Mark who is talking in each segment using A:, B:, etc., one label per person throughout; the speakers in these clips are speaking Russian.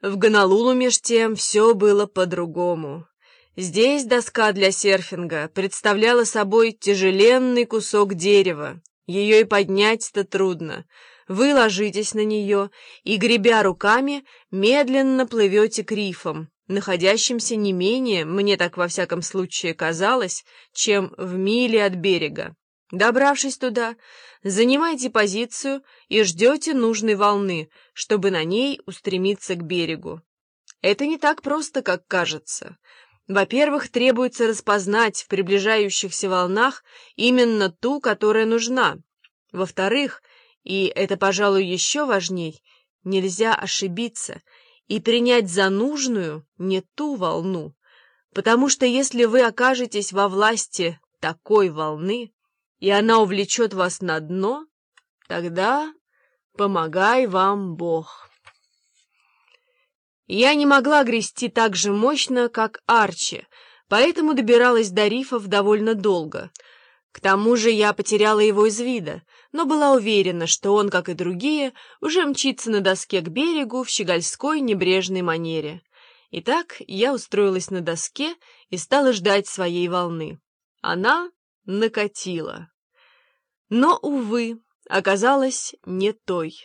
A: В Гонолулу меж тем все было по-другому. Здесь доска для серфинга представляла собой тяжеленный кусок дерева. Ее и поднять-то трудно. Вы ложитесь на нее и, гребя руками, медленно плывете к рифам, находящимся не менее, мне так во всяком случае казалось, чем в миле от берега. Добравшись туда, занимайте позицию и ждете нужной волны, чтобы на ней устремиться к берегу. Это не так просто, как кажется. Во-первых, требуется распознать в приближающихся волнах именно ту, которая нужна. Во-вторых, и это, пожалуй, еще важней, нельзя ошибиться и принять за нужную не ту волну, потому что если вы окажетесь во власти такой волны, и она увлечет вас на дно, тогда помогай вам Бог. Я не могла грести так же мощно, как Арчи, поэтому добиралась до рифов довольно долго. К тому же я потеряла его из вида, но была уверена, что он, как и другие, уже мчится на доске к берегу в щегольской небрежной манере. Итак, я устроилась на доске и стала ждать своей волны. Она накатила. Но, увы, оказалась не той.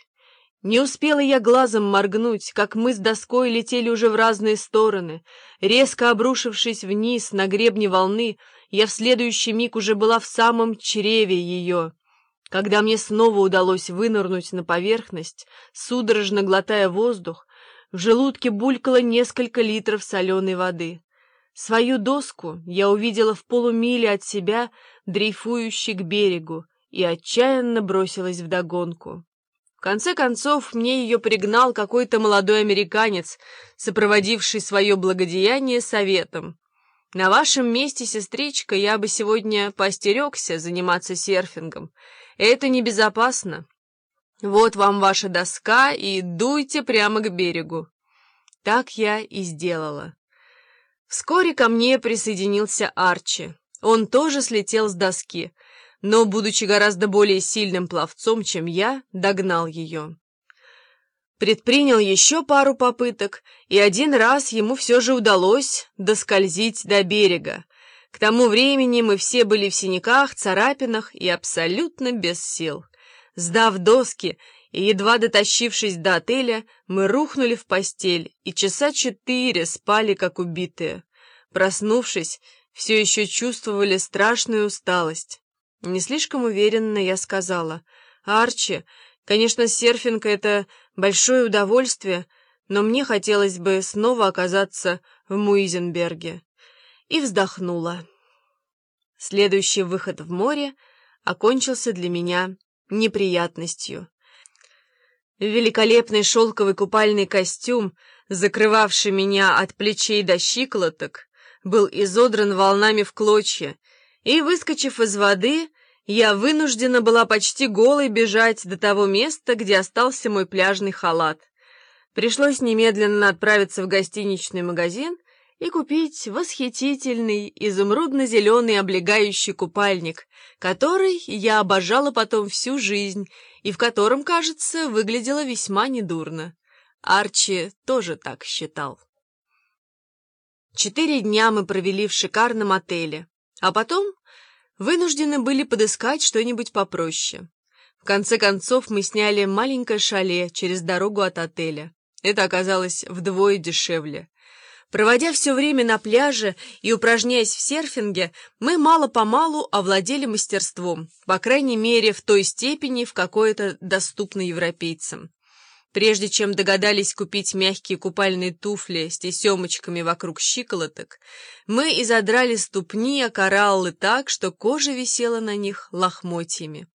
A: Не успела я глазом моргнуть, как мы с доской летели уже в разные стороны. Резко обрушившись вниз на гребне волны, я в следующий миг уже была в самом чреве ее. Когда мне снова удалось вынырнуть на поверхность, судорожно глотая воздух, в желудке булькало несколько литров соленой воды. Свою доску я увидела в полумиле от себя, дрейфующей к берегу, и отчаянно бросилась вдогонку. В конце концов, мне ее пригнал какой-то молодой американец, сопроводивший свое благодеяние советом. На вашем месте, сестричка, я бы сегодня поостерегся заниматься серфингом. Это небезопасно. Вот вам ваша доска, и дуйте прямо к берегу. Так я и сделала. Вскоре ко мне присоединился Арчи. Он тоже слетел с доски, но, будучи гораздо более сильным пловцом, чем я, догнал ее. Предпринял еще пару попыток, и один раз ему все же удалось доскользить до берега. К тому времени мы все были в синяках, царапинах и абсолютно без сил. Сдав доски и едва дотащившись до отеля, мы рухнули в постель и часа четыре спали, как убитые. Проснувшись, все еще чувствовали страшную усталость. Не слишком уверенно я сказала, «Арчи, конечно, серфинг — это большое удовольствие, но мне хотелось бы снова оказаться в Муизенберге». И вздохнула. Следующий выход в море окончился для меня неприятностью. Великолепный шелковый купальный костюм, закрывавший меня от плечей до щиколоток, был изодран волнами в клочья, и, выскочив из воды, я вынуждена была почти голой бежать до того места, где остался мой пляжный халат. Пришлось немедленно отправиться в гостиничный магазин и купить восхитительный изумрудно-зеленый облегающий купальник, который я обожала потом всю жизнь и в котором, кажется, выглядела весьма недурно. Арчи тоже так считал. Четыре дня мы провели в шикарном отеле, а потом вынуждены были подыскать что-нибудь попроще. В конце концов мы сняли маленькое шале через дорогу от отеля. Это оказалось вдвое дешевле. Проводя все время на пляже и упражняясь в серфинге, мы мало-помалу овладели мастерством, по крайней мере, в той степени, в какой это доступно европейцам. Прежде чем догадались купить мягкие купальные туфли с тесемочками вокруг щиколоток, мы изодрали ступни о кораллы так, что кожа висела на них лохмотьями.